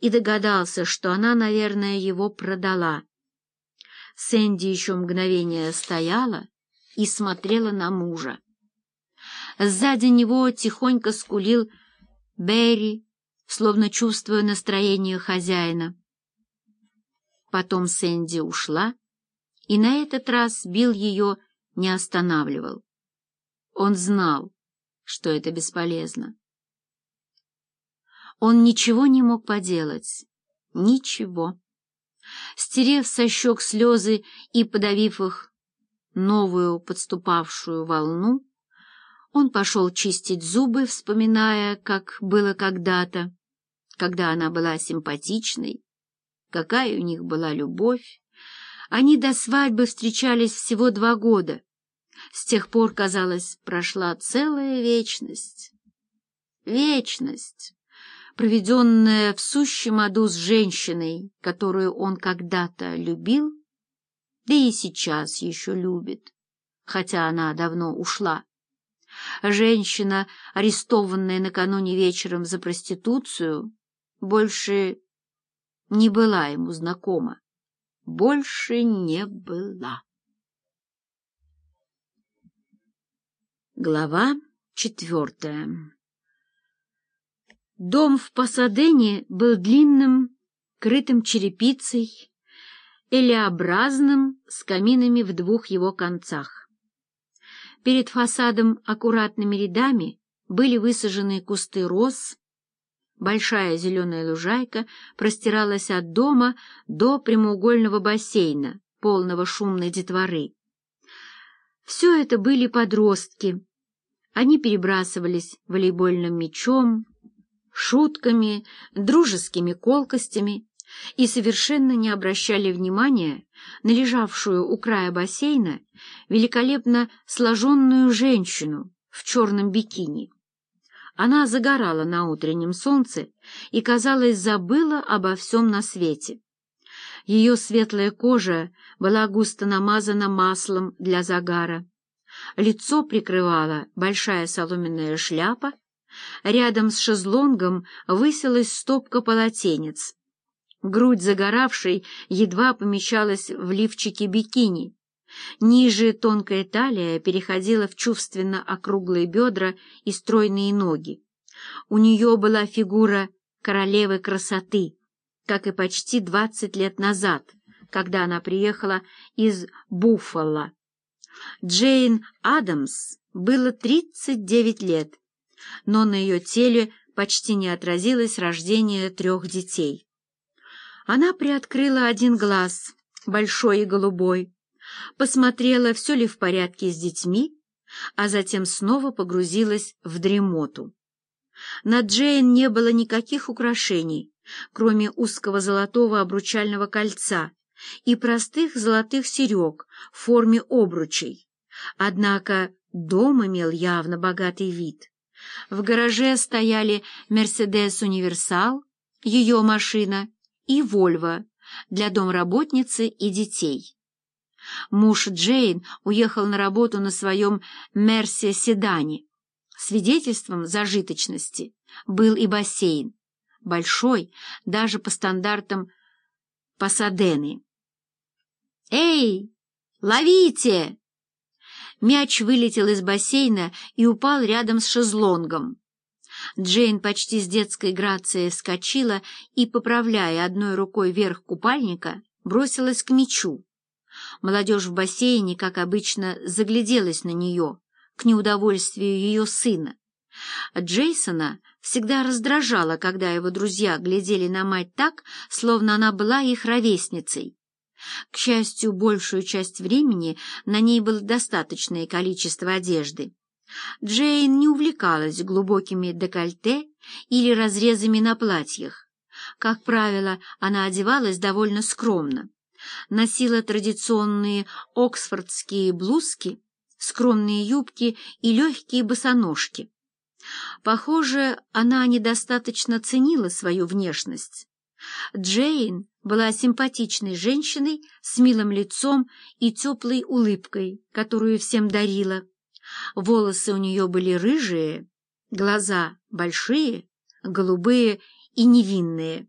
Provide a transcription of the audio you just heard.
и догадался, что она, наверное, его продала. Сэнди еще мгновение стояла и смотрела на мужа. Сзади него тихонько скулил Берри, словно чувствуя настроение хозяина. Потом Сэнди ушла, и на этот раз бил ее не останавливал. Он знал, что это бесполезно. Он ничего не мог поделать. Ничего. Стерев со щек слезы и подавив их новую подступавшую волну, он пошел чистить зубы, вспоминая, как было когда-то, когда она была симпатичной, какая у них была любовь. Они до свадьбы встречались всего два года. С тех пор, казалось, прошла целая вечность. Вечность, проведенная в сущем аду с женщиной, которую он когда-то любил, да и сейчас еще любит, хотя она давно ушла. Женщина, арестованная накануне вечером за проституцию, больше не была ему знакома. Больше не была. Глава четвертая Дом в Пасадене был длинным, крытым черепицей, элеобразным, с каминами в двух его концах. Перед фасадом аккуратными рядами были высажены кусты роз, большая зеленая лужайка простиралась от дома до прямоугольного бассейна, полного шумной детворы. Все это были подростки. Они перебрасывались волейбольным мячом, шутками, дружескими колкостями и совершенно не обращали внимания на лежавшую у края бассейна великолепно сложенную женщину в черном бикини. Она загорала на утреннем солнце и, казалось, забыла обо всем на свете. Ее светлая кожа была густо намазана маслом для загара. Лицо прикрывала большая соломенная шляпа, Рядом с шезлонгом высилась стопка полотенец. Грудь загоравшей едва помещалась в лифчике бикини. Ниже тонкая талия переходила в чувственно округлые бедра и стройные ноги. У нее была фигура королевы красоты, как и почти двадцать лет назад, когда она приехала из Буффало. Джейн Адамс было тридцать девять лет, но на ее теле почти не отразилось рождение трех детей. Она приоткрыла один глаз, большой и голубой, посмотрела, все ли в порядке с детьми, а затем снова погрузилась в дремоту. На Джейн не было никаких украшений, кроме узкого золотого обручального кольца и простых золотых серег в форме обручей. Однако дом имел явно богатый вид. В гараже стояли «Мерседес Универсал», ее машина и «Вольво» для домработницы и детей. Муж Джейн уехал на работу на своем «Мерсе-седане». Свидетельством зажиточности был и бассейн, большой, даже по стандартам Пасадены. «Эй, ловите!» Мяч вылетел из бассейна и упал рядом с шезлонгом. Джейн почти с детской грацией вскочила и, поправляя одной рукой верх купальника, бросилась к мячу. Молодежь в бассейне, как обычно, загляделась на нее, к неудовольствию ее сына. Джейсона всегда раздражало, когда его друзья глядели на мать так, словно она была их ровесницей. К счастью, большую часть времени на ней было достаточное количество одежды. Джейн не увлекалась глубокими декольте или разрезами на платьях. Как правило, она одевалась довольно скромно. Носила традиционные оксфордские блузки, скромные юбки и легкие босоножки. Похоже, она недостаточно ценила свою внешность. Джейн была симпатичной женщиной с милым лицом и теплой улыбкой, которую всем дарила. Волосы у нее были рыжие, глаза большие, голубые и невинные.